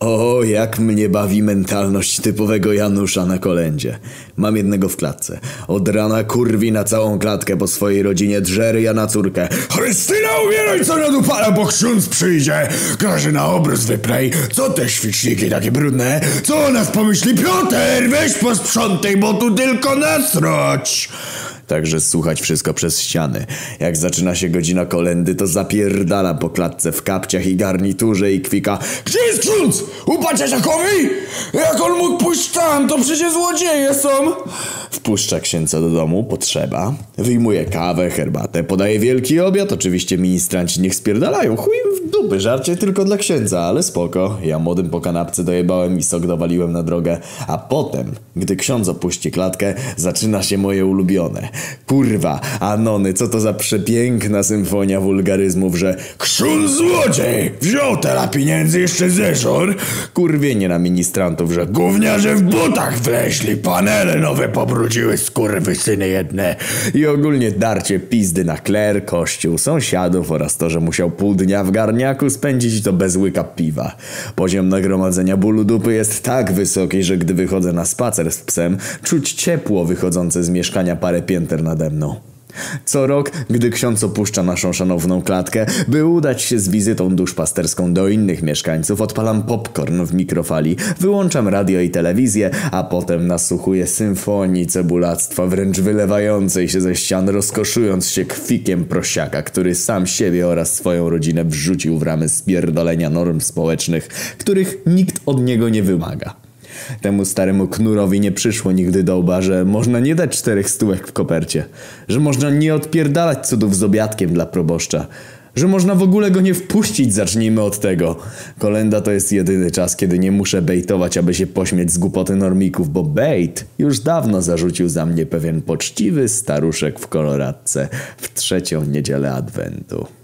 O, jak mnie bawi mentalność typowego Janusza na kolędzie. Mam jednego w klatce. Od rana kurwi na całą klatkę po swojej rodzinie drzery ja na córkę. Chrystyna, umieraj co na dupala, bo ksiądz przyjdzie. Każe na obraz wyplej. Co te świeczniki takie brudne? Co o nas pomyśli Piotr? Weź posprzątaj, bo tu tylko nasroć. Także słuchać wszystko przez ściany. Jak zaczyna się godzina kolendy, to zapierdala po klatce w kapciach i garniturze i kwika Gdzie jest ksiądz? U paciasiakowi? Jak on mógł pójść tam? To przecież złodzieje są. Wpuszcza księdza do domu, potrzeba. Wyjmuje kawę, herbatę, podaje wielki obiad. Oczywiście ministranci niech spierdalają. Chuj w dupy, żarcie tylko dla księdza, ale spoko. Ja młodym po kanapce dojebałem i sok dowaliłem na drogę. A potem, gdy ksiądz opuści klatkę, zaczyna się moje ulubione. Kurwa, Anony, co to za przepiękna symfonia wulgaryzmów, że Ksiądz złodziej! Wziął tela pieniędzy jeszcze ze żor. kurwienie na ministrantów, że Gówniarze w butach wleźli, panele nowe pobrudziły, syny jedne. I ogólnie darcie pizdy na kler, kościół, sąsiadów oraz to, że musiał pół dnia w garniaku spędzić to bez łyka piwa. Poziom nagromadzenia bólu dupy jest tak wysoki, że gdy wychodzę na spacer z psem, czuć ciepło wychodzące z mieszkania parę pięter nade mną. Co rok, gdy ksiądz opuszcza naszą szanowną klatkę, by udać się z wizytą duszpasterską do innych mieszkańców, odpalam popcorn w mikrofali, wyłączam radio i telewizję, a potem nasłuchuję symfonii cebulactwa, wręcz wylewającej się ze ścian, rozkoszując się kwikiem prosiaka, który sam siebie oraz swoją rodzinę wrzucił w ramy spierdolenia norm społecznych, których nikt od niego nie wymaga. Temu staremu knurowi nie przyszło nigdy do łba, że można nie dać czterech stówek w kopercie, że można nie odpierdalać cudów z obiadkiem dla proboszcza, że można w ogóle go nie wpuścić, zacznijmy od tego. Kolenda to jest jedyny czas, kiedy nie muszę bejtować, aby się pośmieć z głupoty normików, bo bejt już dawno zarzucił za mnie pewien poczciwy staruszek w koloradce w trzecią niedzielę adwentu.